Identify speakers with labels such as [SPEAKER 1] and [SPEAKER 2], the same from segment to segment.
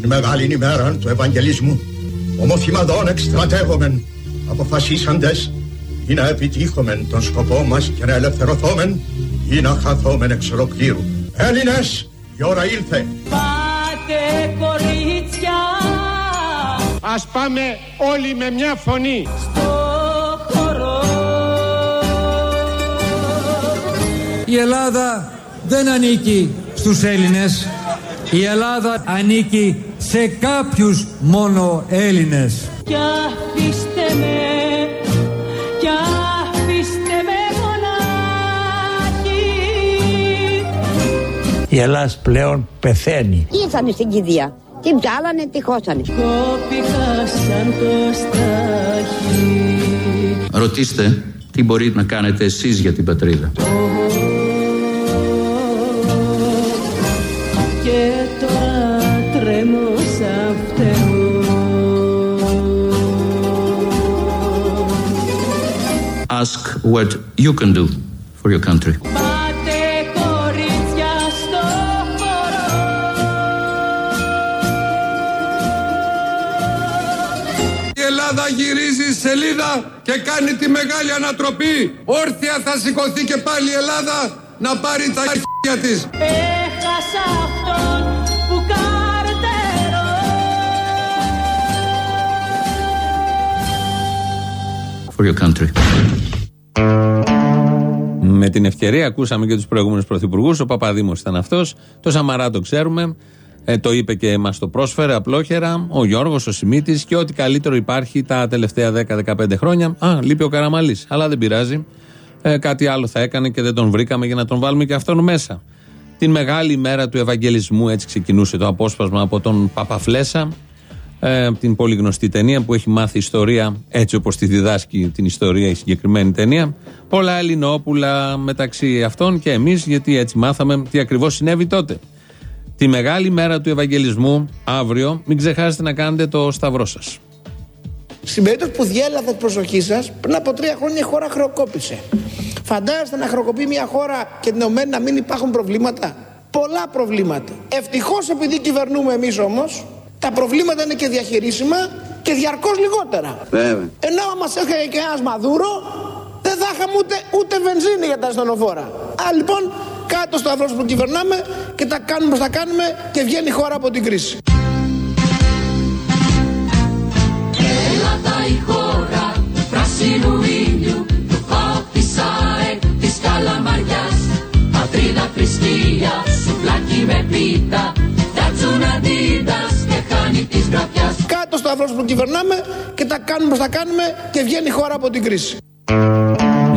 [SPEAKER 1] Την μεγάλη ημέρα του Ευαγγελισμού, ομοθυμαδών εκστρατεύομεν, αποφασίσαντες, ή να επιτύχομεν τον σκοπό μας και να ελευθερωθόμεν, ή να χαθόμεν εξ ολοκλήρου. Έλληνες, η ώρα ήλθε.
[SPEAKER 2] Πάτε κορίτσια
[SPEAKER 3] Ας πάμε όλοι με μια φωνή
[SPEAKER 2] στο χώρο
[SPEAKER 4] Η Ελλάδα δεν ανήκει στους Έλληνες. Η Ελλάδα ανήκει σε κάποιους μόνο Έλληνες.
[SPEAKER 2] Κι αφήστε με Κι αφήστε με μονάχη
[SPEAKER 5] Η Ελλάδα πλέον πεθαίνει.
[SPEAKER 6] Ήρθανε στην κηδεία. Την ψάλανε, τη χώσανε.
[SPEAKER 2] Κόπηκα σαν το στάχι
[SPEAKER 7] Ρωτήστε τι μπορείτε να κάνετε εσείς για την πατρίδα. Ask what you can do for your country.
[SPEAKER 2] Πάτε κορίτσια στο χώρο
[SPEAKER 3] Η Ελλάδα γυρίζει σελίδα και κάνει τη μεγάλη ανατροπή Όρθια θα σηκωθεί και πάλι η Ελλάδα να πάρει τα αρχεία της
[SPEAKER 2] Έχασα αυτόν που καρτερώ
[SPEAKER 7] For your country.
[SPEAKER 8] Με την ευκαιρία ακούσαμε και τους προηγούμενους πρωθυπουργούς. Ο Παπαδήμος ήταν αυτός. Το Σαμαρά το ξέρουμε. Ε, το είπε και μας το πρόσφερε απλόχερα. Ο Γιώργος, ο Σιμίτης και ό,τι καλύτερο υπάρχει τα τελευταία 10-15 χρόνια. Α, λείπει ο Καραμαλής. Αλλά δεν πειράζει. Ε, κάτι άλλο θα έκανε και δεν τον βρήκαμε για να τον βάλουμε και αυτόν μέσα. Την μεγάλη μέρα του Ευαγγελισμού, έτσι ξεκινούσε το απόσπασμα από τον Παπαφλέσα. Ε, την πολύ γνωστή ταινία που έχει μάθει ιστορία έτσι όπως τη διδάσκει την ιστορία η συγκεκριμένη ταινία. Πολλά Ελληνόπουλα μεταξύ αυτών και εμείς γιατί έτσι μάθαμε τι ακριβώς συνέβη τότε. Τη μεγάλη μέρα του Ευαγγελισμού αύριο μην ξεχάσετε να κάνετε το σταυρό σας.
[SPEAKER 9] Στην περίπτωση που διέλαβε την προσοχή σας, πριν από τρία χρόνια η χώρα χρεοκόπησε. Φαντάζεστε να χρεοκοπεί μια χώρα και την ΟΜΕΝ να μην υπάρχουν προβλήματα; Πολλά προβλήματα. Ευτυχώς επειδή κυβερνούμε εμείς όμως, τα προβλήματα είναι και διαχειρίσιμα και διαρκώς λιγότερα.
[SPEAKER 10] Βέβαια.
[SPEAKER 9] Ενώ άμα μα έρχεται και ένας Μαδούρο, δεν θα είχαμε ούτε, ούτε βενζίνη για τα ασθενοφόρα. Α, λοιπόν, κάτω στο σταυρό που κυβερνάμε και τα κάνουμε όπως τα κάνουμε και βγαίνει η χώρα από την κρίση.
[SPEAKER 2] Ελλάδα η χώρα του πράσινου ήλιου του ΠΑΟΚ της ΑΕΚ της Καλαμαριάς Πατρίδα θρησκεία σου πλάκι με πίτα της γραφιάς
[SPEAKER 9] Κάτω στο σταυρό που κυβερνάμε και τα κάνουμε όπως τα κάνουμε και βγαίνει η χώρα από την κρίση.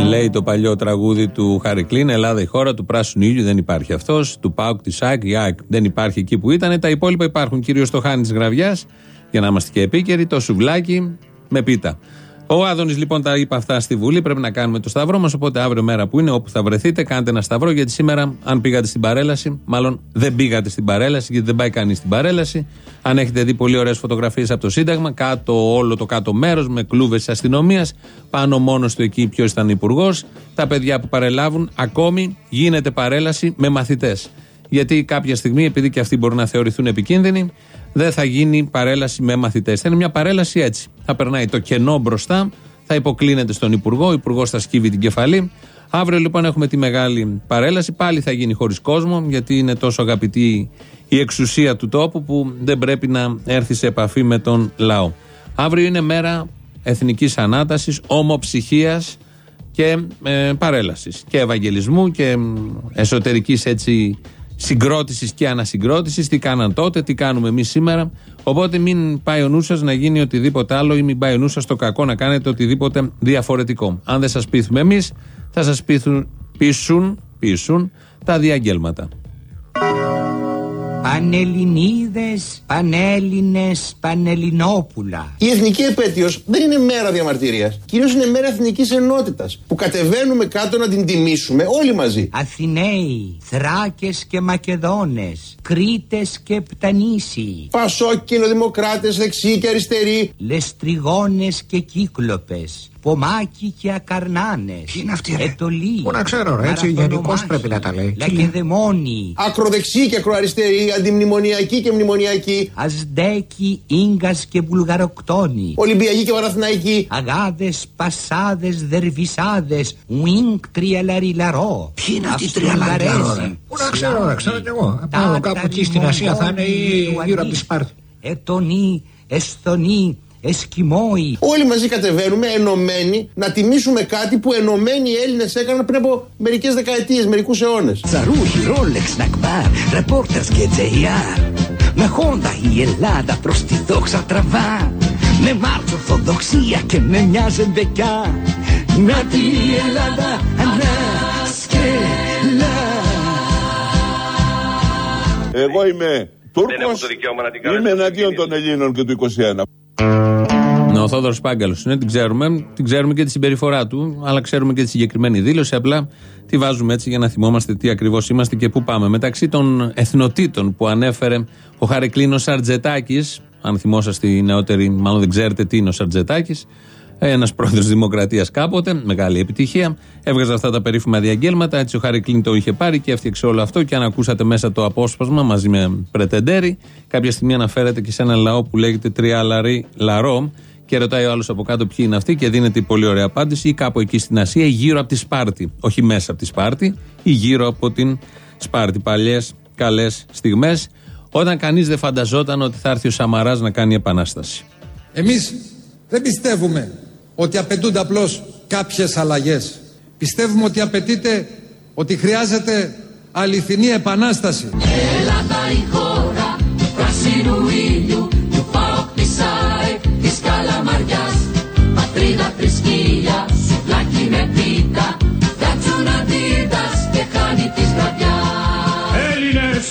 [SPEAKER 8] Λέει το παλιό τραγούδι του Χάρη Κλίν, Ελλάδα η χώρα του πράσινου ήλιου δεν υπάρχει αυτός. Του Πάουκ της ΑΕΚ, η ΑΕΚ δεν υπάρχει εκεί που ήταν. Τα υπόλοιπα υπάρχουν κυρίως στο χάνι τη γραβιάς, για να είμαστε και επίκαιροι, το σουβλάκι με πίτα. Ο Άδωνης λοιπόν τα είπε αυτά στη Βουλή. Πρέπει να κάνουμε το σταυρό μας. Οπότε αύριο μέρα που είναι, όπου θα βρεθείτε, κάντε ένα σταυρό. Γιατί σήμερα, αν πήγατε στην παρέλαση, μάλλον δεν πήγατε στην παρέλαση, γιατί δεν πάει κανείς στην παρέλαση. Αν έχετε δει πολύ ωραίες φωτογραφίες από το Σύνταγμα, κάτω όλο το κάτω μέρος με κλούβες της αστυνομίας, πάνω μόνο του εκεί ποιος ήταν υπουργός. Τα παιδιά που παρελάβουν, ακόμη γίνεται παρέλαση με μαθητές. Γιατί κάποια στιγμή, επειδή και αυτοί μπορούν να θεωρηθούν επικίνδυνοι, δεν θα γίνει παρέλαση με μαθητές. Θα είναι μια παρέλαση έτσι. Θα περνάει το κενό μπροστά, θα υποκλίνεται στον Υπουργό, ο Υπουργός θα σκύβει την κεφαλή. Αύριο λοιπόν έχουμε τη μεγάλη παρέλαση. Πάλι θα γίνει χωρίς κόσμο, γιατί είναι τόσο αγαπητή η εξουσία του τόπου που δεν πρέπει να έρθει σε επαφή με τον λαό. Αύριο είναι μέρα εθνικής ανάτασης, ομοψυχίας και ε, παρέλασης. Και ευαγγελισμού και εσωτερικής έτσι συγκρότησης και ανασυγκρότησης. Τι κάναν τότε, τι κάνουμε εμείς σήμερα. Οπότε μην πάει ο νους σας να γίνει οτιδήποτε άλλο ή μην πάει ο νους σας στο κακό να κάνετε οτιδήποτε διαφορετικό. Αν δεν σας πείθουμε εμείς, θα σας πείθουν, πείσουν, πείσουν τα διαγγέλματα.
[SPEAKER 5] Πανελληνίδες, Πανέλληνες, Πανελληνόπουλα.
[SPEAKER 11] Η εθνική επέτειος δεν είναι μέρα διαμαρτυρίας. Κυρίως είναι μέρα εθνικής ενότητας. Που κατεβαίνουμε κάτω να την τιμήσουμε όλοι μαζί.
[SPEAKER 5] Αθηναίοι, Θράκες και Μακεδόνες, Κρήτες και Πτανήσιοι,
[SPEAKER 11] Πασόκινο, δημοκράτε, δεξιοί και αριστεροί.
[SPEAKER 5] Λεστριγόνες και Κύκλοπες, Πομάκι και ακαρνάνες. Τι
[SPEAKER 10] είναι αυτή, ρε;
[SPEAKER 5] Ετολή.
[SPEAKER 10] Πού να ξέρω, ρε, έτσι γενικώς πρέπει να τα λέει.
[SPEAKER 5] Λακεδαιμόνι.
[SPEAKER 11] Ακροδεξί και ακροαριστερή, αντιμνημονιακή και μνημονιακή.
[SPEAKER 5] Ασδέκι, Ίγκας και Βουλγαροκτόνη.
[SPEAKER 11] Ολυμπιακή και Παναθηναϊκή.
[SPEAKER 5] Αγάδες, πασάδες, δερβισάδες, ουίνκ, τριαλαριλαρό.
[SPEAKER 10] Ποιοι είναι αυτοί οι τριαλαριλαρό, ρε; Πού να ξέρω, ρε, ξέρω κι εγώ. Πάω κάπου εκεί στην Ασία θα είναι ή γύρω από της Σπάρτη.
[SPEAKER 5] Ετονή, Εσθονή, Εσκιμόοι.
[SPEAKER 11] Όλοι μαζί κατεβαίνουμε ενωμένοι να τιμήσουμε κάτι που ενωμένοι οι Έλληνες έκαναν πριν από μερικές δεκαετίες, μερικούς αιώνες.
[SPEAKER 10] Τσαρούχοι, Ρόλεξ, Νακμπάρ, ρεπόρτερ και JR. Με χόντα η Ελλάδα προς τη δόξα τραβά. Με μάρτ ορθοδοξία και με μια ζεμπεκιά. Να τη Ελλάδα ανάσκελα.
[SPEAKER 12] Εγώ είμαι Τούρκος, είμαι εναντίον των Ελλήνων και του 21.
[SPEAKER 8] Ναι, ο Θόδωρος Πάγκαλος είναι, την ξέρουμε, την ξέρουμε και τη συμπεριφορά του, αλλά ξέρουμε και τη συγκεκριμένη δήλωση. Απλά τη βάζουμε έτσι για να θυμόμαστε τι ακριβώς είμαστε και πού πάμε. Μεταξύ των εθνοτήτων που ανέφερε ο Χαρεκλίνος Σαρτζετάκης, αν θυμόσαστε οι νεότεροι, μάλλον δεν ξέρετε τι είναι ο Σαρτζετάκης, ένας πρόεδρος Δημοκρατίας κάποτε, μεγάλη επιτυχία. Έβγαζε αυτά τα περίφημα διαγγέλματα. Έτσι ο Χάρη το είχε πάρει και έφτιαξε όλο αυτό. Και αν ακούσατε μέσα το απόσπασμα μαζί με πρετεντέρι, κάποια στιγμή αναφέρεται και σε ένα λαό που λέγεται Τριάλαρη Λαρό. Και ρωτάει ο άλλος από κάτω ποιοι είναι αυτοί και δίνεται η πολύ ωραία απάντηση. Ή κάπου εκεί στην Ασία, ή γύρω από τη Σπάρτη. Όχι μέσα από τη Σπάρτη, ή γύρω από την Σπάρτη. Παλιές καλές στιγμές. Όταν κανείς δεν φανταζόταν ότι θα έρθει ο Σαμαράς να κάνει επανάσταση.
[SPEAKER 3] Εμείς δεν πιστεύουμε ότι απαιτούνται απλώς κάποιες αλλαγές. Πιστεύουμε ότι απαιτείται, ότι χρειάζεται αληθινή επανάσταση.
[SPEAKER 2] Ελλάδα η χώρα του πράσινου ήλιου, του ΠΑΟΚ της ΑΕΚ, της Καλαμαριάς, πατρίδα θρησκεία, σουβλάκι με πίτα, κάτσουν αντίδας και χάνει τη βραδιά.
[SPEAKER 13] Έλληνες,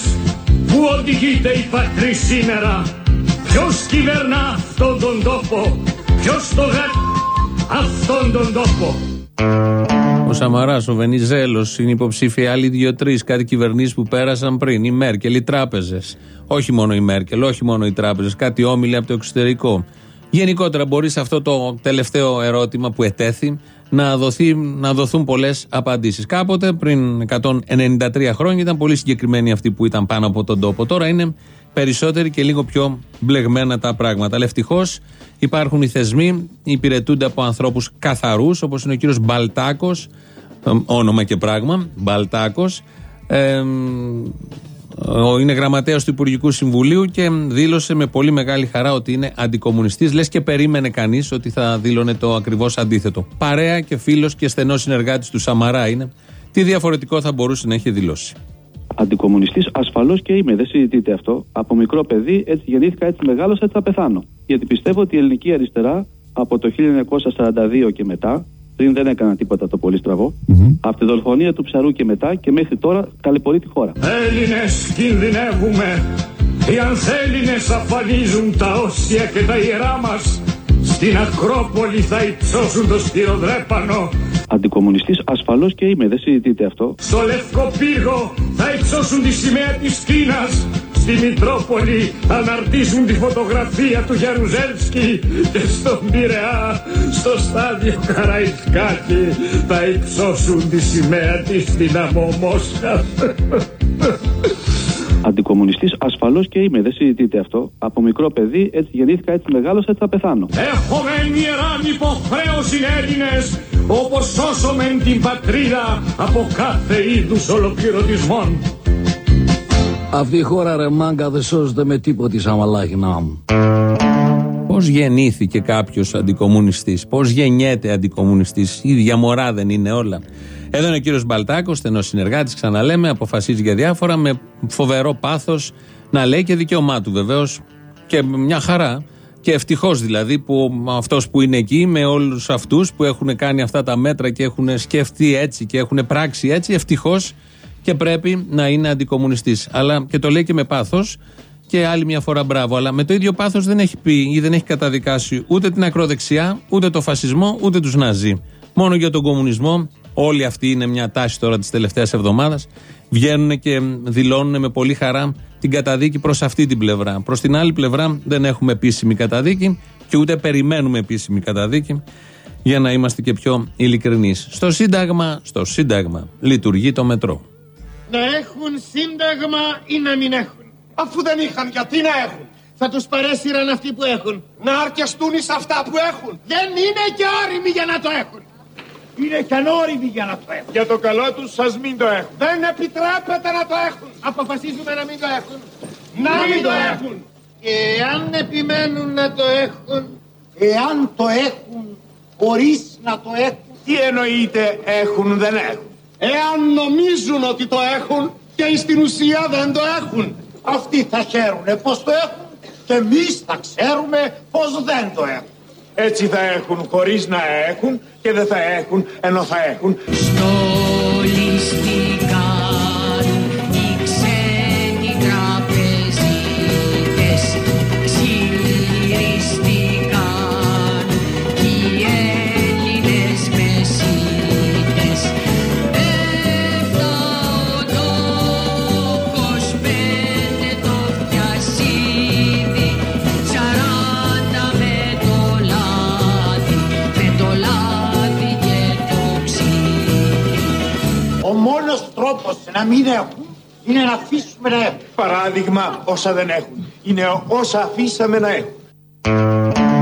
[SPEAKER 13] που οδηγείται η πατρί σήμερα, ποιος κυβερνά αυτόν τον τόπο, ποιος το γράφει αυτόν τον τόπο.
[SPEAKER 8] Ο Σαμαράς, ο Βενιζέλος είναι υποψήφιοι άλλοι δύο-τρει, κάτι κυβερνήσεις που πέρασαν πριν. Η Μέρκελ, οι τράπεζες. Όχι μόνο η Μέρκελ, όχι μόνο οι τράπεζες, κάτι όμιλοι από το εξωτερικό. Γενικότερα, μπορείς σε αυτό το τελευταίο ερώτημα που ετέθη να, δοθεί, να δοθούν πολλές απαντήσεις. Κάποτε, πριν 193 χρόνια, ήταν πολύ συγκεκριμένοι αυτοί που ήταν πάνω από τον τόπο. Τώρα είναι περισσότεροι και λίγο πιο μπλεγμένα τα πράγματα. Αλλά ευτυχώς υπάρχουν οι θεσμοί, υπηρετούνται από ανθρώπους καθαρούς, όπως είναι ο κύριος Μπαλτάκος, όνομα και πράγμα, Μπαλτάκος. Ε, είναι γραμματέας του Υπουργικού Συμβουλίου και δήλωσε με πολύ μεγάλη χαρά ότι είναι αντικομουνιστής. Λες και περίμενε κανείς ότι θα δήλωνε το ακριβώς αντίθετο. Παρέα και φίλος και στενός συνεργάτης του Σαμαρά είναι. Τι διαφορετικό θα μπορούσε να έχει δηλώσει.
[SPEAKER 14] Αντικομουνιστής ασφαλώς και είμαι, δεν συζητείτε αυτό. Από μικρό παιδί, έτσι γεννήθηκα, έτσι μεγάλωσα, έτσι θα πεθάνω. Γιατί πιστεύω ότι η ελληνική αριστερά από το 1942 και μετά, πριν δεν έκανα τίποτα το πολύ στραβό, mm-hmm. από τη δολοφονία του ψαρού και μετά και μέχρι τώρα ταλαιπωρεί τη χώρα.
[SPEAKER 13] Έλληνες κινδυνεύουμε. Οι ανθέληνε αφανίζουν τα όσια και τα ιερά μας. Στην Ακρόπολη θα υψώσουν το σπυροδρέπανο
[SPEAKER 14] Αντικομουνιστής ασφαλώς και είμαι, δεν συζητείτε αυτό.
[SPEAKER 13] Στο Λευκό Πύργο θα υψώσουν τη σημαία της Κίνας. Στη Μητρόπολη θα αναρτήσουν τη φωτογραφία του Γιαρουζέλσκι και στον Πειραιά, στο στάδιο Καραϊσκάκη θα υψώσουν τη σημαία της δυναμό Μόσχα.
[SPEAKER 14] Αντικομουνιστής ασφαλώς και είμαι, δεν συζητείτε αυτό. Από μικρό παιδί, έτσι γεννήθηκα, έτσι μεγάλωσα, έτσι θα πεθάνω.
[SPEAKER 13] Έχουμε ιεράν υποχρέωση Έλληνες, όπως σώσουμε την πατρίδα από κάθε είδους ολοκληρωτισμών.
[SPEAKER 10] Αυτή η χώρα ρε μάγκα δεν σώζεται με τίποτη σαν μαλάχινά μου.
[SPEAKER 8] Πώς γεννήθηκε κάποιος αντικομουνιστής, πώς γεννιέται αντικομουνιστής, η διαμορά δεν είναι όλα. Εδώ είναι ο κύριος Μπαλτάκος, στενός συνεργάτης, ξαναλέμε, αποφασίζει για διάφορα με φοβερό πάθος να λέει και δικαίωμά του βεβαίως και μια χαρά. Και ευτυχώς δηλαδή που αυτός που είναι εκεί με όλους αυτούς που έχουν κάνει αυτά τα μέτρα και έχουν σκεφτεί έτσι και έχουν πράξει έτσι, ευτυχώς και πρέπει να είναι αντικομουνιστής. Αλλά και το λέει και με πάθος και άλλη μια φορά μπράβο. Αλλά με το ίδιο πάθος δεν έχει πει ή δεν έχει καταδικάσει ούτε την ακροδεξιά, ούτε το φασισμό, ούτε τους Ναζί. Μόνο για τον κομμουνισμό Όλοι αυτοί είναι μια τάση τώρα της τελευταίας εβδομάδας. Βγαίνουν και δηλώνουν με πολύ χαρά την καταδίκη προς αυτή την πλευρά. Προς την άλλη πλευρά δεν έχουμε επίσημη καταδίκη και ούτε περιμένουμε επίσημη καταδίκη. Για να είμαστε και πιο ειλικρινείς. Στο Σύνταγμα, στο Σύνταγμα λειτουργεί το μετρό.
[SPEAKER 15] Να έχουν σύνταγμα ή να μην έχουν.
[SPEAKER 1] Αφού δεν είχαν, γιατί να έχουν;
[SPEAKER 15] Θα τους παρέσυραν αυτοί που έχουν.
[SPEAKER 1] Να αρκεστούν εις αυτά που έχουν.
[SPEAKER 15] Δεν είναι και όριμοι για να το έχουν.
[SPEAKER 1] Είναι και ανώριμοι για να το έχουν.
[SPEAKER 15] Για το καλό τους σας μην το έχουν.
[SPEAKER 1] Δεν επιτρέπεται να το έχουν.
[SPEAKER 15] Αποφασίζουμε να μην το έχουν.
[SPEAKER 1] Να μην το έχουν.
[SPEAKER 15] Εάν επιμένουν να το έχουν.
[SPEAKER 1] Εάν το έχουν χωρίς να το έχουν.
[SPEAKER 15] Τι εννοείται έχουν δεν έχουν;
[SPEAKER 1] Εάν νομίζουν ότι το έχουν και στην ουσία δεν το έχουν. Αυτοί θα χαίρουν πως το έχουν και εμείς θα ξέρουμε πως δεν το έχουν.
[SPEAKER 15] Έτσι θα έχουν χωρίς να έχουν και δεν θα έχουν ενώ θα έχουν.
[SPEAKER 2] Στολιστικάν
[SPEAKER 1] μην έχουν είναι να αφήσουμε να έχουν.
[SPEAKER 15] Παράδειγμα όσα δεν έχουν. Είναι όσα αφήσαμε να έχουν.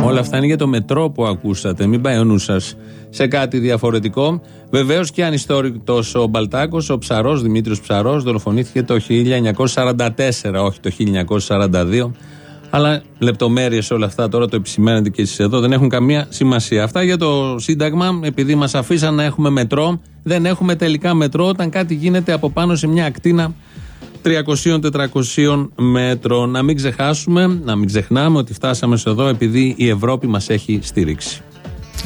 [SPEAKER 8] Όλα αυτά είναι για το μετρό που ακούσατε. Μην πάει ο νους σας σε κάτι διαφορετικό. Βεβαίως και ανιστόρητος ο Μπαλτάκος, ο Ψαρός, Δημήτριος Ψαρός, δολοφονήθηκε το 1944, όχι το 1942. Αλλά λεπτομέρειες όλα αυτά τώρα το επισημαίνετε και εσείς εδώ δεν έχουν καμία σημασία. Αυτά για το Σύνταγμα, επειδή μας αφήσαν να έχουμε μετρό, δεν έχουμε τελικά μετρό όταν κάτι γίνεται από πάνω σε μια ακτίνα 300-400 μέτρων. Να μην ξεχάσουμε, να μην ξεχνάμε ότι φτάσαμε σε εδώ επειδή η Ευρώπη μας έχει στηρίξει.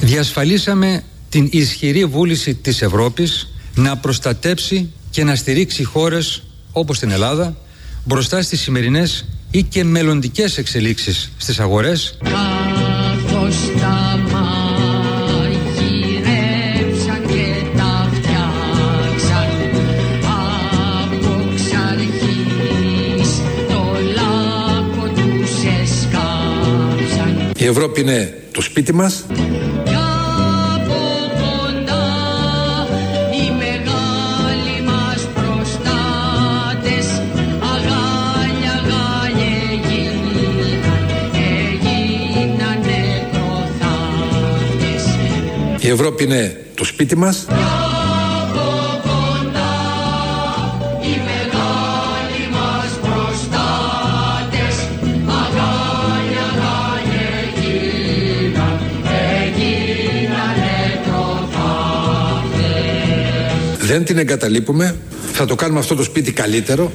[SPEAKER 4] Διασφαλίσαμε την ισχυρή βούληση της Ευρώπης να προστατέψει και να στηρίξει χώρες όπως την Ελλάδα μπροστά στις σημερινές ή και μελλοντικές εξελίξεις στις αγορές.
[SPEAKER 2] Καθώς τα μαγειρέψαν και τα φτιάξαν. Από εξ αρχής το λάκκο τους εσκάψαν.
[SPEAKER 3] Η Ευρώπη είναι το σπίτι μας. Ευρώπη είναι το σπίτι μας.
[SPEAKER 2] από κοντά οι μεγάλοι μας προστάτες αγάλια αγάλια έγιναν έγιναν νεκροθάφτες
[SPEAKER 3] Δεν την εγκαταλείπουμε. Θα το κάνουμε αυτό το σπίτι καλύτερο.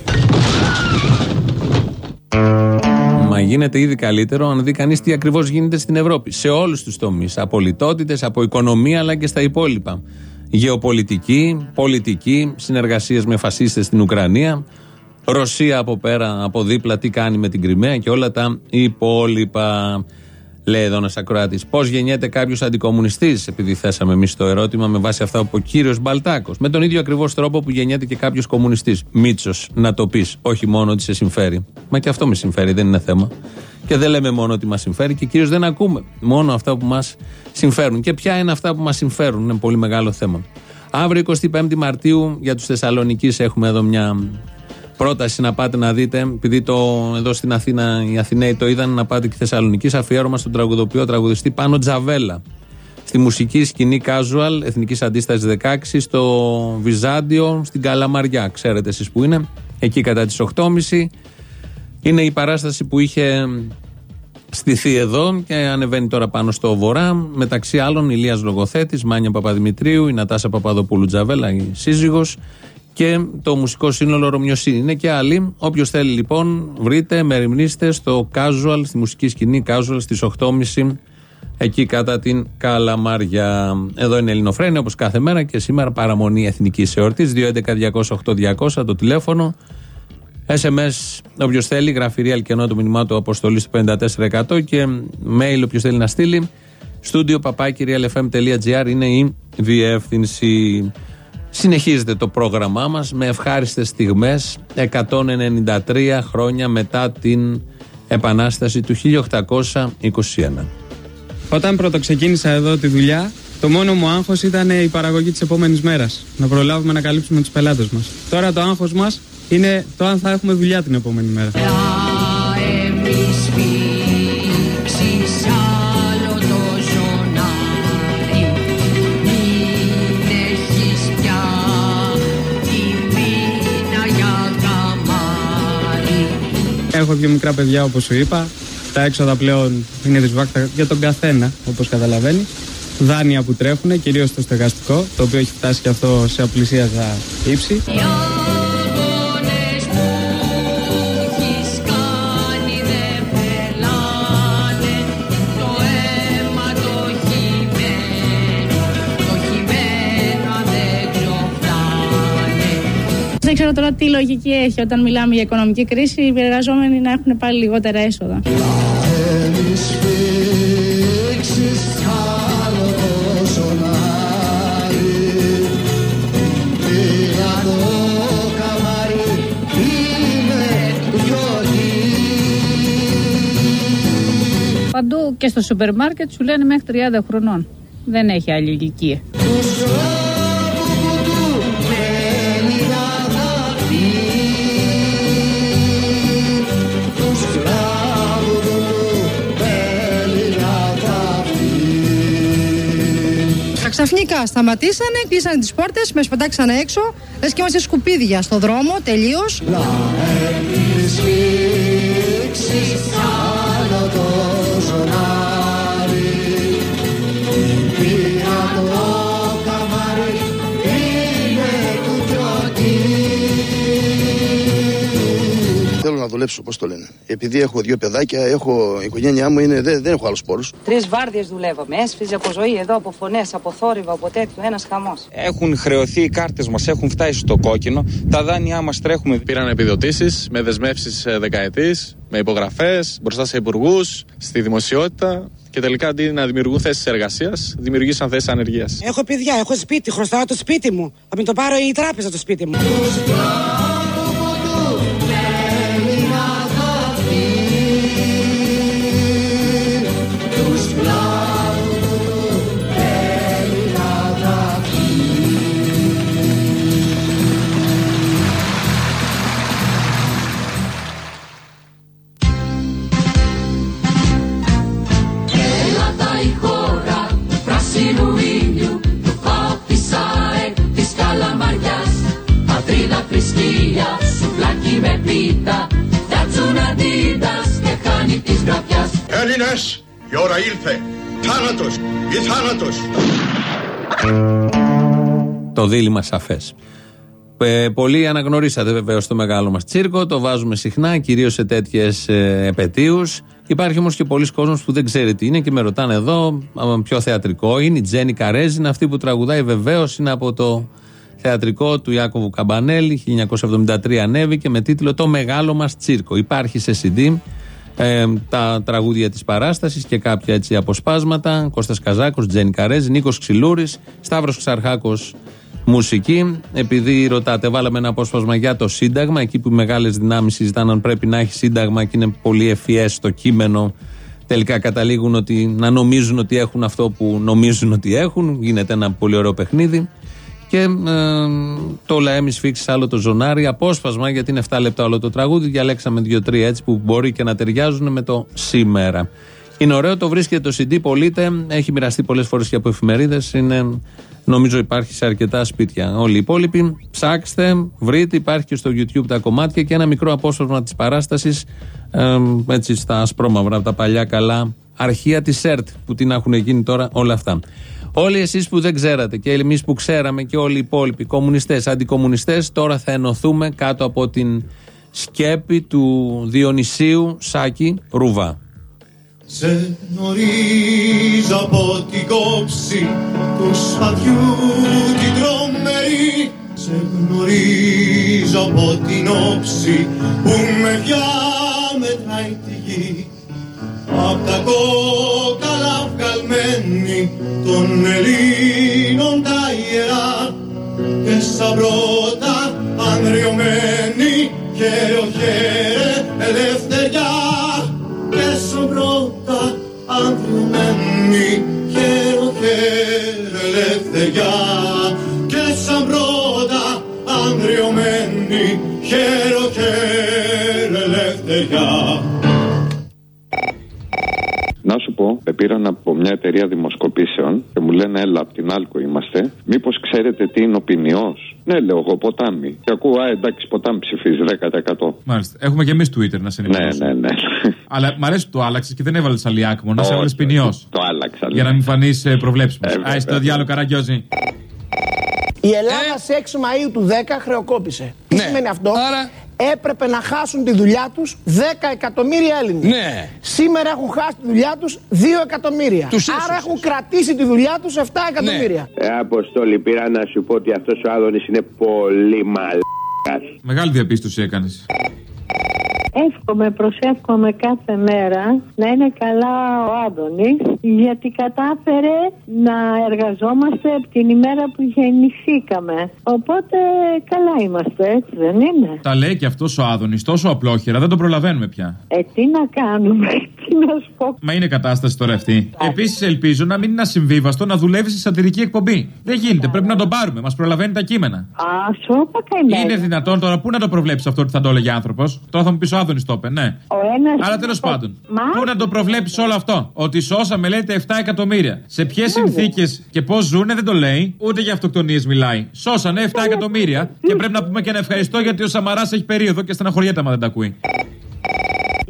[SPEAKER 8] Μα γίνεται ήδη καλύτερο αν δει κανείς τι ακριβώς γίνεται στην Ευρώπη. Σε όλους τους τομείς. Από λιτότητες, από οικονομία αλλά και στα υπόλοιπα. Γεωπολιτική, πολιτική, συνεργασίες με φασίστες στην Ουκρανία. Ρωσία από πέρα, από δίπλα, τι κάνει με την Κρυμαία και όλα τα υπόλοιπα. Λέει εδώ ένας ακροάτη. Πώς γεννιέται κάποιος αντικομουνιστής, επειδή θέσαμε εμείς το ερώτημα με βάση αυτά που είπε ο κύριος Μπαλτάκος. Με τον ίδιο ακριβώς τρόπο που γεννιέται και κάποιος κομμουνιστής. Μίτσο, να το πεις. Όχι μόνο ότι σε συμφέρει. Μα και αυτό με συμφέρει, δεν είναι θέμα. Και δεν λέμε μόνο ότι μας συμφέρει και κυρίως δεν ακούμε. Μόνο αυτά που μας συμφέρουν. Και ποια είναι αυτά που μας συμφέρουν, είναι πολύ μεγάλο θέμα. Αύριο 25η Μαρτίου για τους Θεσσαλονίκη έχουμε εδώ μια πρόταση να πάτε να δείτε, επειδή το, εδώ στην Αθήνα οι Αθηναίοι το είδαν, να πάτε και Θεσσαλονίκη, αφιέρωμα στον τραγουδοποιό τραγουδιστή Πάνο Τζαβέλα. Στη μουσική σκηνή casual, εθνικής αντίστασης 16, στο Βυζάντιο, στην Καλαμαριά. Ξέρετε εσείς που είναι, εκεί κατά τις 8.30. Είναι η παράσταση που είχε στηθεί εδώ και ανεβαίνει τώρα πάνω στο βορρά. Μεταξύ άλλων, Ηλίας Λογοθέτης, Μάνια Παπαδημητρίου, η Νατάσα Παπαδοπούλου Τζαβέλα, η σύζυγος και το μουσικό σύνολο Ρωμιοσύνη. Είναι και άλλοι. Όποιος θέλει λοιπόν, βρείτε, μεριμνήστε στο casual, στη μουσική σκηνή casual στις 8.30 εκεί κατά την Καλαμάρια. Εδώ είναι Ελληνοφρένια όπως κάθε μέρα και σήμερα παραμονή εθνική εορτή. 211-208-200 το τηλέφωνο. SMS, όποιος θέλει, γραφειρή αλκενό το μηνυμά του αποστολής στο 54% και mail, όποιος θέλει να στείλει. Στούντιο παπάκυριαλfm.gr είναι η διεύθυνση. Συνεχίζεται το πρόγραμμά μας με ευχάριστες στιγμές 193 χρόνια μετά την Επανάσταση του 1821.
[SPEAKER 16] Όταν πρώτο ξεκίνησα εδώ τη δουλειά, Το μόνο μου άγχος ήταν η παραγωγή της επόμενης μέρας. Να προλάβουμε να καλύψουμε τους πελάτες μας. Τώρα το άγχος μας είναι το αν θα έχουμε δουλειά την επόμενη μέρα. Έχω δύο μικρά παιδιά όπως σου είπα. Τα έξοδα πλέον είναι δυσβάκτα για τον καθένα όπως καταλαβαίνει. Δάνεια που τρέχουν, κυρίως το στεγαστικό, το οποίο έχει φτάσει και αυτό σε απλησίαζα ύψη.
[SPEAKER 17] Δεν ξέρω τώρα τι λογική έχει όταν μιλάμε για οικονομική κρίση οι εργαζόμενοι να έχουν πάλι λιγότερα έσοδα. Παντού και στο σούπερ μάρκετ σου λένε μέχρι 30 χρονών. Δεν έχει άλλη ηλικία.
[SPEAKER 18] Ξαφνικά σταματήσανε, κλείσανε τις πόρτες, με σπατάξανε έξω, λες και είμαστε σκουπίδια στο δρόμο, τελείως.
[SPEAKER 19] Να δουλέψω, πώς το λένε. Επειδή έχω δύο παιδάκια, έχω η οικογένειά μου, είναι, δεν, δεν έχω άλλους πόρους.
[SPEAKER 20] Τρεις βάρδιες δουλεύαμε. Έσφιζε από ζωή εδώ, από φωνές, από θόρυβο, από τέτοιο. Ένας χαμός.
[SPEAKER 21] Έχουν χρεωθεί οι κάρτες μας, έχουν φτάσει στο κόκκινο. Τα δάνειά μας τρέχουμε.
[SPEAKER 22] Πήραν επιδοτήσεις με δεσμεύσεις δεκαετής, με υπογραφές, μπροστά σε υπουργούς, στη δημοσιότητα. Και τελικά αντί να δημιουργούν θέσεις εργασίας, δημιουργήσαν θέσεις ανεργίας.
[SPEAKER 23] Έχω παιδιά, έχω σπίτι, χρωστάω το σπίτι μου. Θα μην το πάρω η τράπεζα το σπίτι μου.
[SPEAKER 1] Έλληνες, η ώρα ήλθε. Θάνατος ή θάνατος.
[SPEAKER 8] Το δίλημα σαφές. Ε, πολλοί αναγνωρίσατε βεβαίως το μεγάλο μας τσίρκο, το βάζουμε συχνά, κυρίως σε τέτοιες ε, επαιτίους. Υπάρχει όμως και πολλοί κόσμος που δεν ξέρει τι είναι και με ρωτάνε εδώ, α, πιο θεατρικό είναι. Η Τζέννη Καρέζ είναι αυτή που τραγουδάει, βεβαίως είναι από το θεατρικό του Ιάκωβου Καμπανέλη, 1973 ανέβηκε με τίτλο Το Μεγάλο Μας Τσίρκο. Υπάρχει σε CD ε, τα τραγούδια της παράστασης και κάποια έτσι αποσπάσματα. Κώστας Καζάκος, Τζένι Καρέζ, Νίκος Ξυλούρης, Σταύρος Ξαρχάκος μουσική. Επειδή ρωτάτε, βάλαμε ένα απόσπασμα για το Σύνταγμα. Εκεί που οι μεγάλες δυνάμεις συζητάνε αν πρέπει να έχει Σύνταγμα και είναι πολύ ευφυές το κείμενο. Τελικά καταλήγουν ότι, να νομίζουν ότι έχουν αυτό που νομίζουν ότι έχουν. Γίνεται ένα πολύ ωραίο παιχνίδι. Και ε, το Λαέμι Φίξη άλλο το ζωνάρι. Απόσπασμα γιατί είναι 7 λεπτά όλο το τραγούδι. Διαλέξαμε 2-3 έτσι που μπορεί και να ταιριάζουν με το σήμερα. Είναι ωραίο, το βρίσκεται το CD, πωλείται. Έχει μοιραστεί πολλές φορές και από εφημερίδες. Νομίζω υπάρχει σε αρκετά σπίτια. Όλοι οι υπόλοιποι. Ψάξτε, βρείτε, υπάρχει και στο YouTube τα κομμάτια και ένα μικρό απόσπασμα της παράστασης. Ε, έτσι στα ασπρόμαυρα, από τα παλιά καλά αρχεία της ΕΡΤ που την έχουν γίνει τώρα όλα αυτά. Όλοι εσείς που δεν ξέρατε και εμείς που ξέραμε και όλοι οι υπόλοιποι κομμουνιστές, αντικομουνιστές τώρα θα ενωθούμε κάτω από την σκέπη του Διονυσίου Σάκη Ρουβά.
[SPEAKER 24] Σε γνωρίζω από την κόψη του σπατιού την τρομερή Σε γνωρίζω από την όψη που με διάμετράει τη γη Απ' τα κόκαλα βγαλμένη των Ελλήνων τα ιερά και σαν πρώτα ανδρειωμένη χαίρε χαίρε ελευθεριά και σαν πρώτα ανδρειωμένη χαίρε χαίρε ελευθεριά και σαν πρώτα ανδρειωμένη χαίρε χαίρε ελευθεριά.
[SPEAKER 25] Να σου πω, με πήραν από μια εταιρεία δημοσκοπήσεων και μου λένε έλα από την Alco είμαστε. Μήπως ξέρετε τι είναι opinion. Ναι, λέω εγώ ποτάμι. Και ακούω, α εντάξει, ποτάμι ψηφίζει 10%.
[SPEAKER 26] Μάλιστα. Έχουμε και εμείς Twitter να σε
[SPEAKER 25] Ναι,
[SPEAKER 26] ενημερώσουμε.
[SPEAKER 25] ναι, ναι.
[SPEAKER 26] Αλλά μ' αρέσει που το άλλαξες και δεν έβαλες αλιάκμο. Να σε
[SPEAKER 25] Όχι,
[SPEAKER 26] έβαλε ποινιό.
[SPEAKER 25] Το άλλαξα.
[SPEAKER 26] Για να μην φανείς προβλέψιμος.
[SPEAKER 25] Ε,
[SPEAKER 26] Α, είσαι το διάλογο καραγκιόζη.
[SPEAKER 27] Η Ελλάδα σε 6 Μαΐου του 10 χρεοκόπησε. Τι σημαίνει αυτό; Έπρεπε να χάσουν τη δουλειά τους 10 εκατομμύρια Έλληνες.
[SPEAKER 28] Ναι.
[SPEAKER 27] Σήμερα έχουν χάσει τη δουλειά τους 2 εκατομμύρια.
[SPEAKER 28] Τους
[SPEAKER 27] Άρα
[SPEAKER 28] έσωσες.
[SPEAKER 27] έχουν κρατήσει τη δουλειά τους 7 εκατομμύρια.
[SPEAKER 28] Ε, Αποστόλη, πήρα να σου πω ότι αυτός ο Άδωνης είναι πολύ μαλάκας.
[SPEAKER 26] Μεγάλη διαπίστωση έκανες.
[SPEAKER 29] Εύχομαι, προσεύχομαι κάθε μέρα να είναι καλά ο Άδωνης γιατί κατάφερε να εργαζόμαστε από την ημέρα που γεννηθήκαμε. Οπότε καλά είμαστε, έτσι δεν είναι;
[SPEAKER 26] Τα λέει και αυτός ο Άδωνης τόσο απλόχερα, δεν το προλαβαίνουμε πια.
[SPEAKER 29] Ε, τι να κάνουμε, τι να σου πω.
[SPEAKER 26] Μα είναι κατάσταση τώρα αυτή. Επίσης, ελπίζω να μην είναι ασυμβίβαστο να δουλεύεις σε σατυρική εκπομπή. Δεν γίνεται, πρέπει να τον πάρουμε. Μας προλαβαίνει τα κείμενα.
[SPEAKER 29] Α, σου είπα καημένα.
[SPEAKER 26] Είναι δυνατόν τώρα, πού να το προβλέψει αυτό ότι θα το έλεγε άνθρωπος; Τώρα θα μου πεις ο Άδωνη το είπε, ναι.
[SPEAKER 29] Ο ένας
[SPEAKER 26] Αλλά τέλος πάντων.
[SPEAKER 29] Μα-
[SPEAKER 26] Πού να το προβλέψεις όλο αυτό; Ότι σώσαμε, λέτε, 7 εκατομμύρια. Σε ποιες συνθήκες και πώς ζουνε δεν το λέει. Ούτε για αυτοκτονίες μιλάει. Σώσανε 7 εκατομμύρια. Και πρέπει να πούμε και ένα ευχαριστώ γιατί ο Σαμαράς έχει περίοδο και στεναχωριέται άμα δεν τα ακούει.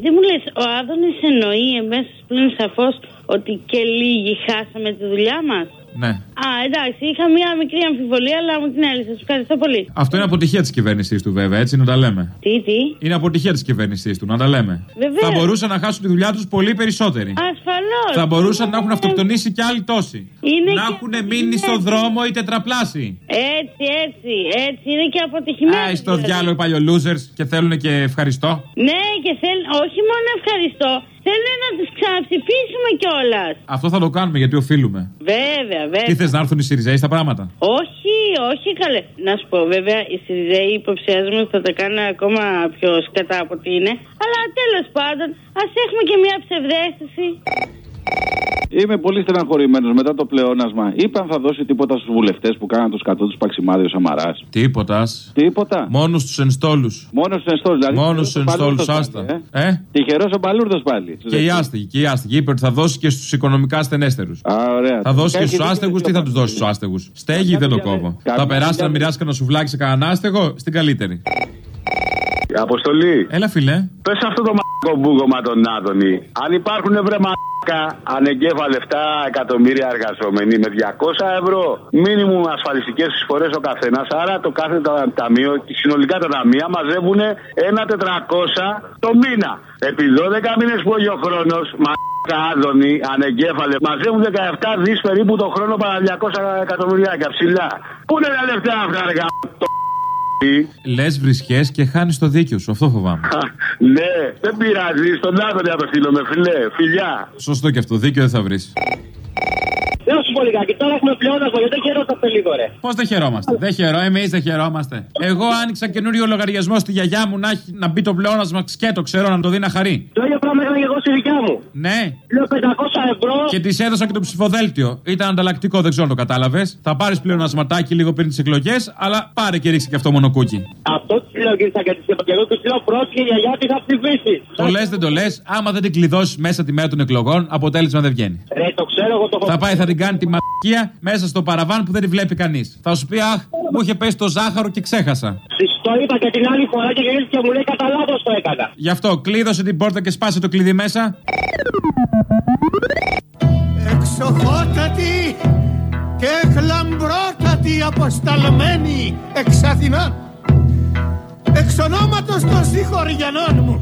[SPEAKER 30] Δεν μου λες, ο Άδωνης εννοεί εμέσως πλην σαφώς ότι και λίγοι χάσαμε τη δουλειά μας;
[SPEAKER 26] Ναι.
[SPEAKER 30] Α, εντάξει, είχα μία μικρή αμφιβολία, αλλά μου την έλυσες. Σας ευχαριστώ πολύ.
[SPEAKER 26] Αυτό είναι αποτυχία της κυβέρνησής του, βέβαια, έτσι να τα λέμε.
[SPEAKER 30] Τι, τι;
[SPEAKER 26] Είναι αποτυχία της κυβέρνησής του, να τα λέμε.
[SPEAKER 30] Βεβαίως.
[SPEAKER 26] Θα μπορούσαν να χάσουν τη δουλειά τους πολύ περισσότεροι.
[SPEAKER 30] Ασφαλώς.
[SPEAKER 26] Θα μπορούσαν να έχουν αυτοκτονήσει κι άλλοι τόσοι.
[SPEAKER 30] Είναι
[SPEAKER 26] να
[SPEAKER 30] και-
[SPEAKER 26] έχουν μείνει στο δρόμο οι τετραπλάσιοι.
[SPEAKER 30] Έτσι, έτσι, έτσι. Είναι και αποτυχημένοι.
[SPEAKER 26] Α, στο διάλογο οι παλιό losers και θέλουν και ευχαριστώ.
[SPEAKER 30] Ναι, και θέλουν, όχι μόνο ευχαριστώ, θέλουν να τους ξαναψηφίσουμε κιόλας.
[SPEAKER 26] Αυτό θα το κάνουμε γιατί οφείλουμε.
[SPEAKER 30] Βέβαια, βέβαια.
[SPEAKER 26] Τι θες να έρθουν οι Σιριζέοι στα πράγματα;
[SPEAKER 30] Όχι, όχι καλέ. Να σου πω, βέβαια, οι Σιριζέοι υποψιάζομαι ότι θα τα κάνουν ακόμα πιο σκατά από ότι είναι. Αλλά τέλος πάντων, ας έχουμε και μια ψευδέστηση.
[SPEAKER 14] Είμαι πολύ στεναχωρημένος μετά το πλεόνασμα. Είπαν θα δώσει τίποτα στους βουλευτές που κάναν το σκατό τους Παξιμάδη ο Σαμαρά.
[SPEAKER 26] Τίποτας.
[SPEAKER 14] Τίποτα.
[SPEAKER 26] Μόνο στου ενστόλους.
[SPEAKER 14] Μόνος στου ενστόλους. Δηλαδή,
[SPEAKER 26] Μόνος στου ενστόλους, άστα. Ε;
[SPEAKER 14] Τυχερό ο Μπαλούρδο πάλι.
[SPEAKER 26] Και οι άστεγοι, και οι άστεγοι. Είπε ότι θα δώσει και στους οικονομικά ασθενέστερους.
[SPEAKER 14] Α, ωραία.
[SPEAKER 26] Θα δώσει και
[SPEAKER 14] Έχει
[SPEAKER 26] στους
[SPEAKER 14] δίκιο
[SPEAKER 26] άστεγους, τι θα τους δώσει στους άστεγους; Στέγη δεν το κόβω. Θα περάσει να μοιράσει κανένα σουβλάκι σε κανέναν άστεγο στην καλύτερη.
[SPEAKER 12] Αποστολή.
[SPEAKER 26] Έλα, φιλέ.
[SPEAKER 12] Πες αυτό το μαλακό μπούγωμα τον Άδωνη. Αν υπάρχουν βρε μαλάκα ανεγκέφαλα 7 εκατομμύρια εργαζόμενοι με 200 ευρώ μήνυμου ασφαλιστικές εισφορές ο καθένας, άρα το κάθε τα- ταμείο, και συνολικά τα ταμεία μαζεύουν ένα 400 το μήνα. Επί 12 μήνες που έχει ο χρόνος, μαλάκα Άδωνη, ανεγκέφαλε, μαζεύουν 17 δις περίπου το χρόνο παρά 200 εκατομμύρια ψηλά. Πού είναι τα λεφτά αυτά, ρε γαμ- το
[SPEAKER 26] Λες βρισχές και χάνεις το δίκιο σου. Αυτό φοβάμαι.
[SPEAKER 12] Ναι, δεν πειράζει. Στον Άδωνη να το στείλω με φιλέ. Φιλιά.
[SPEAKER 26] Σωστό και αυτό. Δίκιο δεν θα βρεις.
[SPEAKER 31] Να σου πω λιγάκι, τώρα έχουμε πλεόνασμα γιατί δεν χαιρόμαστε λίγο, ρε.
[SPEAKER 26] Πώς δεν χαιρόμαστε; δεν χαιρό, εμείς δεν χαιρόμαστε. Εγώ άνοιξα καινούριο λογαριασμό στη γιαγιά μου να, έχει- να μπει το πλεόνασμα σκέτο, ξέρω να το δει να χαρεί.
[SPEAKER 31] Το ίδιο πράγμα έκανα και εγώ στη δικιά μου.
[SPEAKER 26] Ναι.
[SPEAKER 31] Λέω 500 ευρώ.
[SPEAKER 26] Και της έδωσα και το ψηφοδέλτιο. Ήταν ανταλλακτικό, δεν ξέρω αν το κατάλαβες. Θα πάρεις πλεονασματάκι λίγο πριν τις εκλογές, αλλά πάρε και ρίξει και αυτό μονοκούκι.
[SPEAKER 31] Αυτό τι λέω κύριε Σαγκατή και εγώ του λέω πρόσχε για γιατί θα ψηφίσει.
[SPEAKER 26] Το λες, δεν το λες. Άμα δεν την κλειδώσεις μέσα τη μέρα των εκλογών, αποτέλεσμα δεν βγαίνει.
[SPEAKER 31] Ρε, το ξέρω εγώ το έχω
[SPEAKER 26] Θα πάει, θα την κάνει τη μαλακία μέσα στο παραβάν που δεν τη βλέπει κανείς. Θα σου πει, Αχ, μου είχε πέσει το ζάχαρο και ξέχασα.
[SPEAKER 31] Της το είπα και την άλλη φορά και γυρίζει και μου λέει κατά λάθος το έκανα.
[SPEAKER 26] Γι' αυτό κλείδωσε την πόρτα και σπάσε το κλειδί μέσα.
[SPEAKER 24] Εξοχότατη και χλαμπρότατη αποσταλμένη εξ Αθηνών εξ ονόματος των συγχωριανών μου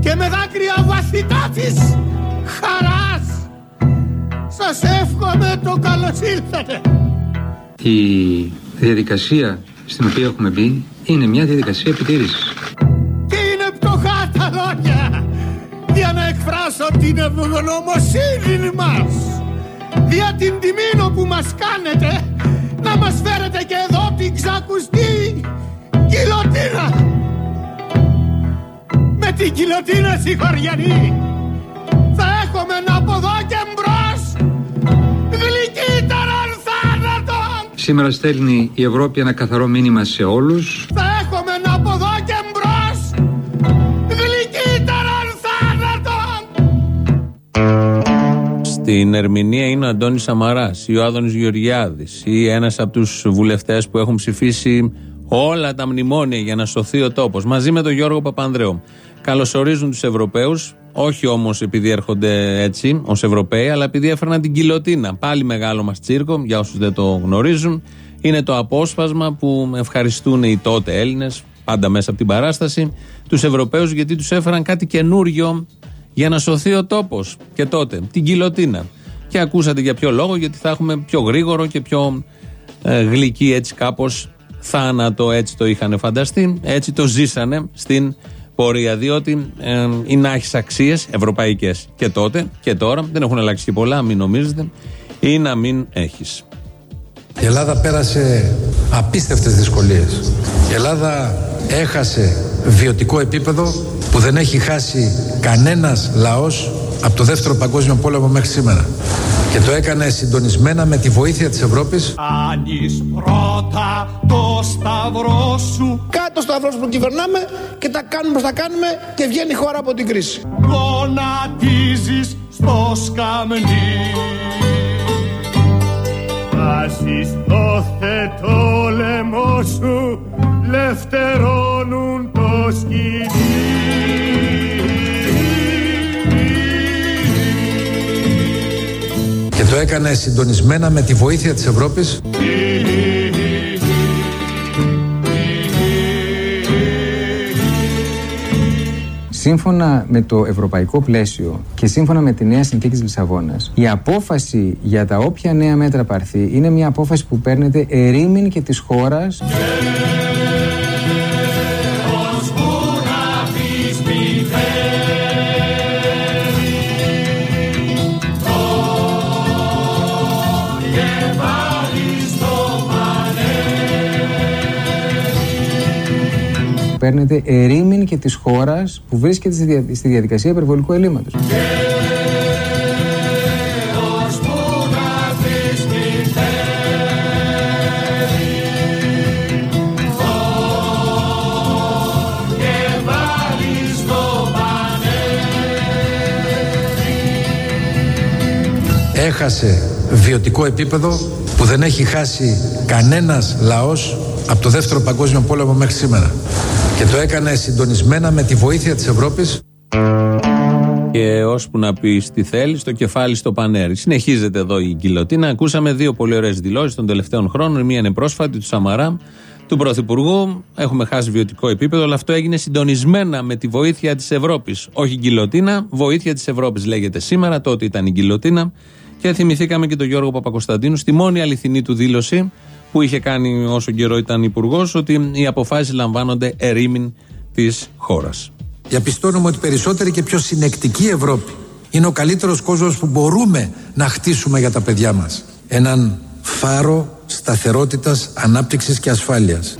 [SPEAKER 24] και με δάκρυα βαθυτά της χαράς σας εύχομαι το καλώς ήλθατε
[SPEAKER 4] Η διαδικασία στην οποία έχουμε μπει είναι μια διαδικασία επιτήρησης.
[SPEAKER 24] Για να εκφράσω την ευγνωμοσύνη μας. Για την τιμήνο που μας κάνετε να μας φέρετε και εδώ την ξακουστή κιλοτίνα. Με την κιλοτίνα συγχωριανή θα έχουμε από εδώ και μπρος. Γλυκύτερον θάνατο
[SPEAKER 4] Σήμερα στέλνει η Ευρώπη ένα καθαρό μήνυμα σε όλους.
[SPEAKER 24] Θα
[SPEAKER 8] Στην ερμηνεία είναι ο Αντώνης Σαμαράς ή ο Άδωνης Γεωργιάδης ή ένας από τους βουλευτές που έχουν ψηφίσει όλα τα μνημόνια για να σωθεί ο τόπος μαζί με τον Γιώργο Παπανδρέου. Καλωσορίζουν τους Ευρωπαίους όχι όμως επειδή έρχονται έτσι ως Ευρωπαίοι, αλλά επειδή έφερναν την κοιλωτίνα. Πάλι μεγάλο μας τσίρκο, για όσους δεν το γνωρίζουν. Είναι το απόσπασμα που ευχαριστούν οι τότε Έλληνες, πάντα μέσα από την παράσταση, τους Ευρωπαίους γιατί τους έφεραν κάτι καινούριο για να σωθεί ο τόπος. Και τότε, την κοιλωτίνα. Και ακούσατε για ποιο λόγο, γιατί θα έχουμε πιο γρήγορο και πιο ε, γλυκή έτσι κάπως θάνατο. Έτσι το είχαν φανταστεί, έτσι το ζήσανε στην πορεία. Διότι ε, οι να έχει αξίες ευρωπαϊκές και τότε και τώρα, δεν έχουν αλλάξει και πολλά, μην νομίζετε, ή να μην έχεις.
[SPEAKER 32] Η Ελλάδα πέρασε απίστευτες δυσκολίες. Η Ελλάδα έχασε βιωτικό επίπεδο που δεν έχει χάσει κανένας λαός από το δεύτερο παγκόσμιο πόλεμο μέχρι σήμερα. Και το έκανε συντονισμένα με τη βοήθεια της Ευρώπης.
[SPEAKER 24] Άνεις πρώτα το σταυρό σου
[SPEAKER 27] Κάτω σταυρό που κυβερνάμε και τα κάνουμε τα κάνουμε και βγαίνει η χώρα από την κρίση.
[SPEAKER 24] Γονατίζεις στο σκαμνί Βάζεις το θετό λαιμό σου Λευτερώνουν το
[SPEAKER 32] Και το έκανε συντονισμένα με τη βοήθεια της Ευρώπης.
[SPEAKER 33] Σύμφωνα με το ευρωπαϊκό πλαίσιο και σύμφωνα με τη νέα συνθήκη της Λισαβόνας, η απόφαση για τα όποια νέα μέτρα πάρθει είναι μια απόφαση που παίρνεται ερήμην και της χώρας. Παίρνεται ερήμην και της χώρας που βρίσκεται στη δια- στη διαδικασία υπερβολικού ελλείμματος.
[SPEAKER 32] Έχασε βιωτικό επίπεδο που δεν έχει χάσει κανένας λαός από το δεύτερο παγκόσμιο πόλεμο μέχρι σήμερα. Και το έκανε συντονισμένα με τη βοήθεια της Ευρώπης.
[SPEAKER 8] Και ώσπου να πεις τι θέλεις, το κεφάλι στο πανέρι. Συνεχίζεται εδώ η γκυλοτίνα. Ακούσαμε δύο πολύ ωραίες δηλώσεις των τελευταίων χρόνων. Η μία είναι πρόσφατη του Σαμαρά, του Πρωθυπουργού. Έχουμε χάσει βιωτικό επίπεδο, αλλά αυτό έγινε συντονισμένα με τη βοήθεια της Ευρώπης. Όχι γκυλοτίνα, βοήθεια της Ευρώπης λέγεται σήμερα. Τότε ήταν η γκυλοτίνα. Και θυμηθήκαμε και τον Γιώργο Παπακοσταντίνου στη μόνη αληθινή του δήλωση που είχε κάνει όσο καιρό ήταν υπουργός, ότι οι αποφάσεις λαμβάνονται ερήμην της χώρας.
[SPEAKER 32] Διαπιστώνουμε ότι περισσότερη και πιο συνεκτική Ευρώπη είναι ο καλύτερος κόσμος που μπορούμε να χτίσουμε για τα παιδιά μας. Έναν φάρο σταθερότητας, ανάπτυξης και ασφάλειας.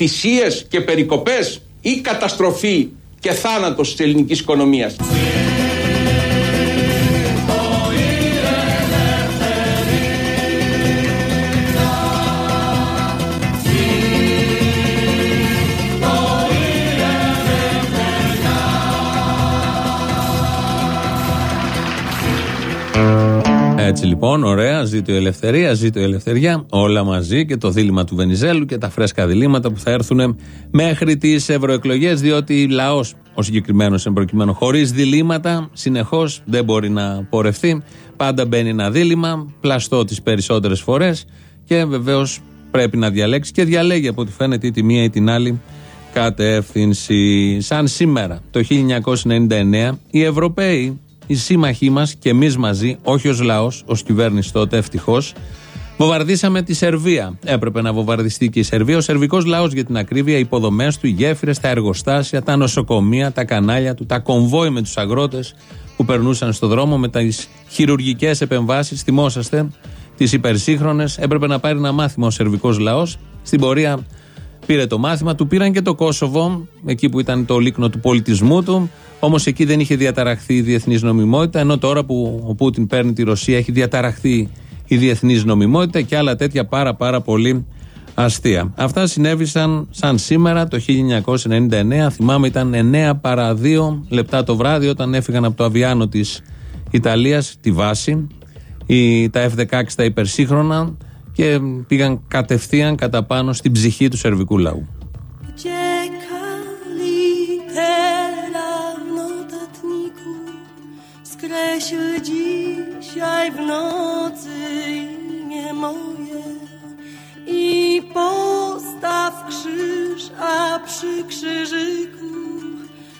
[SPEAKER 34] Θυσίες και περικοπές ή καταστροφή και θάνατος της ελληνικής οικονομίας.
[SPEAKER 8] Έτσι λοιπόν, ωραία, ζήτω η ελευθερία, ζήτω η ελευθεριά, όλα μαζί και το δίλημα του Βενιζέλου και τα φρέσκα διλήμματα που θα έρθουν μέχρι τις ευρωεκλογές, διότι λαός, ο συγκεκριμένος εν προκειμένου, χωρίς διλήμματα, συνεχώς δεν μπορεί να πορευτεί. Πάντα μπαίνει ένα δίλημα, πλαστό τις περισσότερες φορές και βεβαίως πρέπει να διαλέξει και διαλέγει από ό,τι φαίνεται ή τη μία ή την άλλη κατεύθυνση. Σαν σήμερα, το 1999, οι Ευρωπαίοι οι σύμμαχοί μας και εμείς μαζί, όχι ως λαός, ως κυβέρνηση τότε, ευτυχώς, Βομβαρδίσαμε τη Σερβία. Έπρεπε να βομβαρδιστεί και η Σερβία. Ο σερβικός λαός για την ακρίβεια, οι υποδομές του, οι γέφυρες, τα εργοστάσια, τα νοσοκομεία, τα κανάλια του, τα κομβόι με τους αγρότες που περνούσαν στο δρόμο με τις χειρουργικές επεμβάσεις. Θυμόσαστε τις υπερσύγχρονες. Έπρεπε να πάρει ένα μάθημα ο σερβικός λαός. Στην πορεία πήρε το μάθημα, του πήραν και το Κόσοβο, εκεί που ήταν το λίκνο του πολιτισμού του. Όμως εκεί δεν είχε διαταραχθεί η διεθνής νομιμότητα, ενώ τώρα που ο Πούτιν παίρνει τη Ρωσία έχει διαταραχθεί η διεθνής νομιμότητα και άλλα τέτοια πάρα πάρα πολύ αστεία. Αυτά συνέβησαν σαν σήμερα το 1999. Θυμάμαι ήταν 9 παρα 2 λεπτά το βράδυ όταν έφυγαν από το αβιάνο της Ιταλίας, τη βάση, η, τα F-16 τα υπερσύγχρονα και πήγαν κατευθείαν κατά πάνω στην ψυχή του σερβικού λαού. dzisiaj w nocy imię moje i postaw krzyż, a przy krzyżyku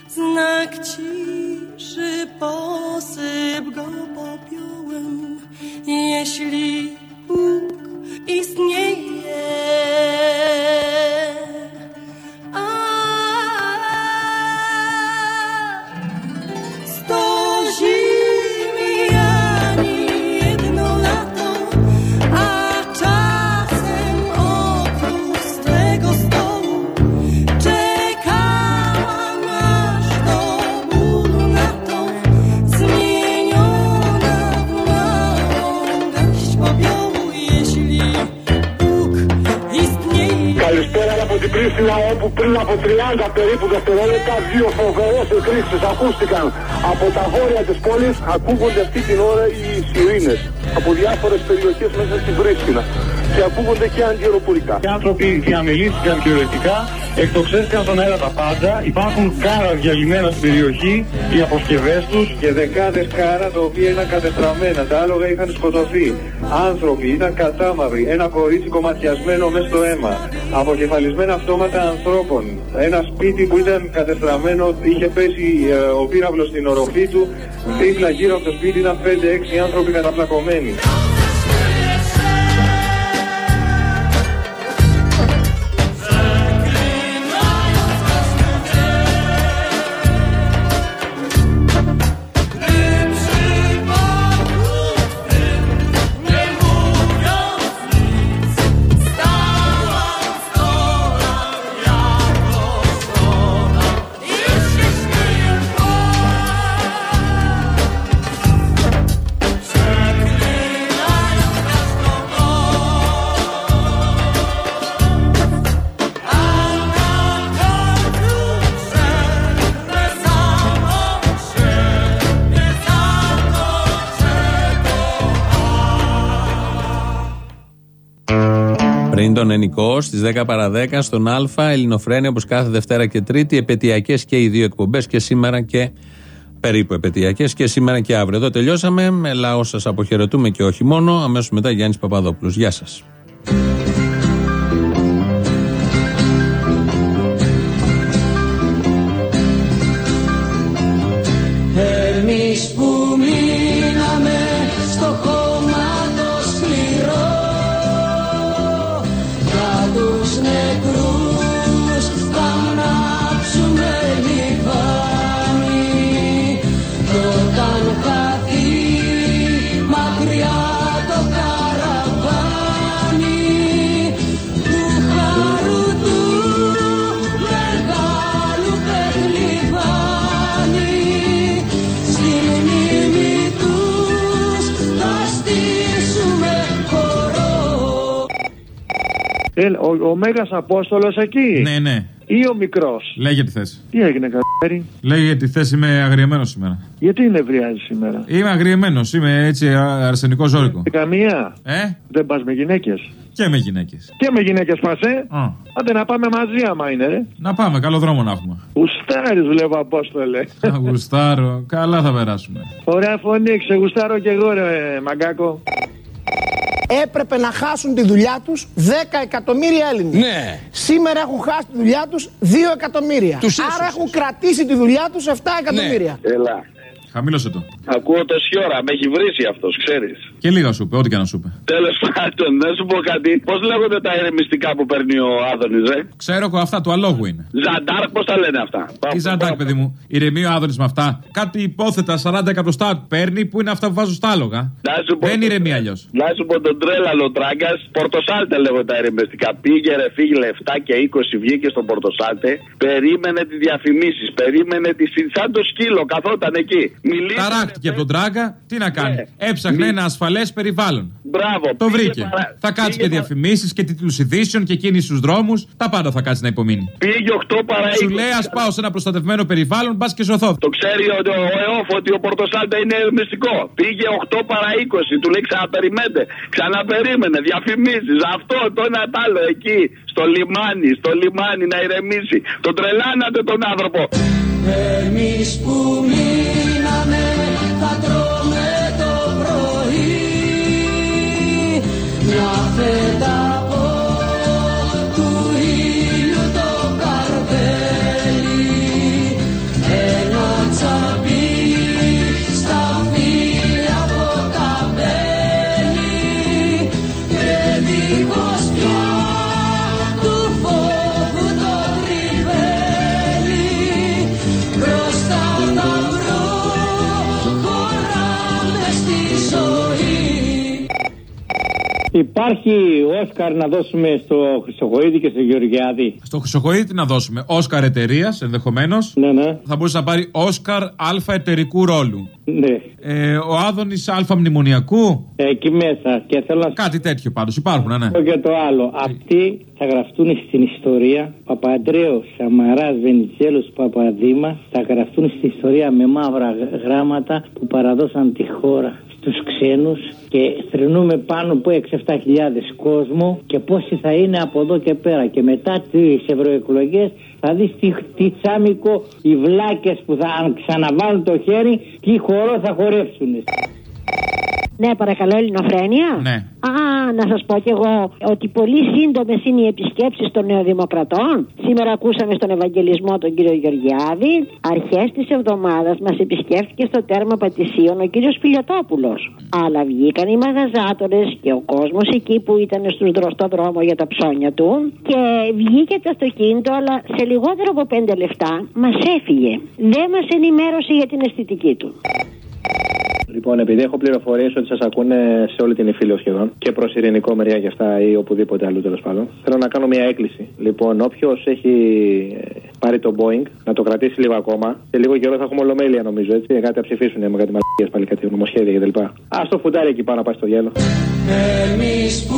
[SPEAKER 8] znak ciszy posyp go popiołem, jeśli Bóg istnieje.
[SPEAKER 35] Πρίστινα όπου πριν από 30 περίπου δευτερόλεπτα δύο φοβερές εκρήξεις ακούστηκαν από τα βόρεια της πόλης ακούγονται αυτή την ώρα οι σιρήνες από διάφορες περιοχές μέσα στην Πρίστινα και ακούγονται και αντιεροπορικά.
[SPEAKER 36] Οι άνθρωποι διαμελήθηκαν κυριολεκτικά, εκτοξέστηκαν στον αέρα τα πάντα. Υπάρχουν κάρα διαλυμένα στην περιοχή, οι αποσκευές τους και δεκάδες κάρα τα οποία ήταν κατεστραμμένα. Τα άλογα είχαν σκοτωθεί. Άνθρωποι ήταν κατάμαυροι. Ένα κορίτσι κομματιασμένο μέσα στο αίμα. Αποκεφαλισμένα αυτόματα ανθρώπων. Ένα σπίτι που ήταν κατεστραμμένο, είχε πέσει ε, ο πύραυλος στην οροφή του. Δίπλα γύρω από το σπίτι ήταν 5-6 άνθρωποι καταπλακωμένοι. 10 στις 10 παρα 10 στον Α, Ελληνοφρένη όπως κάθε Δευτέρα και Τρίτη, επαιτειακές και οι δύο εκπομπές και σήμερα και περίπου επαιτειακές και σήμερα και αύριο. Εδώ τελειώσαμε. Με λαό σας αποχαιρετούμε και όχι μόνο. Αμέσως μετά Γιάννης Παπαδόπουλος. Γεια σας. Ο, ο Μέγας Απόστολος εκεί. Ναι, ναι. Ή ο μικρός. Λέγε τι θες. Τι έγινε, Καπέρι. Λέγε τι θες, είμαι αγριεμένος σήμερα. Γιατί είναι ευριάζει σήμερα; Είμαι αγριεμένος, είμαι έτσι αρσενικό ζώρικο. Και καμία. Ε; Δεν πας με γυναίκες. Και με γυναίκες. Και με γυναίκες πας, ε; Άντε να πάμε μαζί, άμα είναι, ρε. Να πάμε, καλό δρόμο να έχουμε. Γουστάρι, δουλεύω, Απόστολε. Α, γουστάρω. Καλά θα περάσουμε. Ωραία φωνή, ξεγουστάρω και εγώ, ρε, μαγκάκο έπρεπε να χάσουν τη δουλειά τους 10 εκατομμύρια Έλληνες. Ναι. Σήμερα έχουν χάσει τη δουλειά τους 2 εκατομμύρια. Άρα έχουν κρατήσει τη δουλειά τους 7 εκατομμύρια. Ναι. Έλα.
[SPEAKER 26] Χαμήλωσε το.
[SPEAKER 12] Ακούω τόση ώρα, με έχει βρήσει αυτός, ξέρεις.
[SPEAKER 26] Και λίγα σου είπε, ό,τι και να σου είπε.
[SPEAKER 12] Τέλος πάντων, να σου πω κάτι. Πώς λέγονται τα ηρεμιστικά που παίρνει ο Άδωνης, ε;
[SPEAKER 26] Ξέρω εγώ αυτά του αλόγου είναι.
[SPEAKER 12] Ζαντάρ, πώς τα λένε αυτά;
[SPEAKER 26] Τι ζαντάρ, παιδί μου. Ηρεμεί ο Άδωνης με αυτά; Κάτι υπόθετα 40 εκατοστά παίρνει που είναι αυτά που βάζω στα άλογα. Δεν ηρεμεί αλλιώς.
[SPEAKER 12] Να σου πω τον τρέλαλο τράγκας, Πορτοσάλτε λέγονται τα ηρεμιστικά. Πήγε ρε φύγει λεφτά και 20 βγήκε στον Πορτοσάλτε. Περίμενε τις διαφημίσεις. Περίμενε τη σαν το σκύλο, καθόταν εκεί.
[SPEAKER 26] Μιλήσε. Ταράχτηκε από τον τράγκα, τι να κάνει. Ναι. Έψαχνε ένα ασφαλές περιβάλλον.
[SPEAKER 12] Μπράβο.
[SPEAKER 26] Το βρήκε. Παρα... Θα κάτσει και διαφημίσεις και τίτλους ειδήσεων και κίνηση στους δρόμους. Τα πάντα θα κάτσει να υπομείνει.
[SPEAKER 12] Πήγε 8 παρά 20.
[SPEAKER 26] Σου λέει ας πάω σε ένα προστατευμένο περιβάλλον, πα και σωθώ.
[SPEAKER 12] Το ξέρει ο ΕΟΦ ότι ο Πορτοσάλτα είναι μυστικό. Πήγε 8 παρά 20. Του λέει ξαναπεριμένετε. Ξαναπερίμενε. Διαφημίσει. Αυτό το ένα τ' άλλο εκεί. Στο λιμάνι. Στο λιμάνι να ηρεμήσει. Τον τρελάνατε τον άνθρωπο.
[SPEAKER 2] Εμείς που μείναμε θα τρώμε το πρωί. Μια φέτα
[SPEAKER 37] Υπάρχει Όσκαρ να δώσουμε στο Χρυσοκοίδη και στο Γεωργιάδη;
[SPEAKER 26] Στο Χρυσοκοίδη να δώσουμε. Όσκαρ εταιρείας ενδεχομένως.
[SPEAKER 37] Ναι, ναι.
[SPEAKER 26] Θα μπορούσε να πάρει Όσκαρ Α εταιρικού ρόλου.
[SPEAKER 37] Ναι.
[SPEAKER 26] Ε, ο Άδωνης Α μνημονιακού;
[SPEAKER 37] Ε, εκεί μέσα. Και θέλω να...
[SPEAKER 26] Κάτι τέτοιο πάντως. Υπάρχουν, ναι.
[SPEAKER 37] Και το άλλο. Αυτοί θα γραφτούν στην ιστορία. Παπαντρέος, Σαμαράς, Βενιζέλος, Παπαδήμας θα γραφτούν στην ιστορία με μαύρα γράμματα που παραδώσαν τη χώρα στους ξένους και θρυνούμε πάνω από 6-7 χιλιάδες κόσμο και πόσοι θα είναι από εδώ και πέρα και μετά τις ευρωεκλογές θα δεις τι, τι τσάμικο οι βλάκες που θα ξαναβάλουν το χέρι τι χορό θα χορεύσουν.
[SPEAKER 38] Ναι, παρακαλώ, Ελληνοφρένια.
[SPEAKER 26] Ναι.
[SPEAKER 38] Α, να σας πω κι εγώ ότι πολύ σύντομες είναι οι επισκέψεις των Νεοδημοκρατών. Σήμερα ακούσαμε στον Ευαγγελισμό τον κύριο Γεωργιάδη. Αρχές της εβδομάδας μας επισκέφθηκε στο τέρμα Πατησίων ο κύριος Φιλιοτόπουλος. Αλλά βγήκαν οι μαγαζάτορες και ο κόσμος εκεί που ήταν στους στο δρόμο για τα ψώνια του. Και βγήκε το αυτοκίνητο, αλλά σε λιγότερο από πέντε λεφτά μας έφυγε. Δεν μας ενημέρωσε για την αισθητική του.
[SPEAKER 39] Λοιπόν, επειδή έχω πληροφορίες ότι σας ακούνε σε όλη την Ιφίλιο σχεδόν και προς ειρηνικό μεριά και αυτά ή οπουδήποτε αλλού τέλος πάντων, θέλω να κάνω μια έκκληση. Λοιπόν, όποιος έχει ε, πάρει το Boeing να το κρατήσει λίγο ακόμα. Σε λίγο καιρό θα έχουμε ολομέλεια νομίζω έτσι. Κάτι θα ψηφίσουν με κάτι μαλακίες πάλι, κάτι νομοσχέδια κτλ. Α το φουντάρι εκεί πάνω να πάει στο γέλο.
[SPEAKER 2] Εμείς που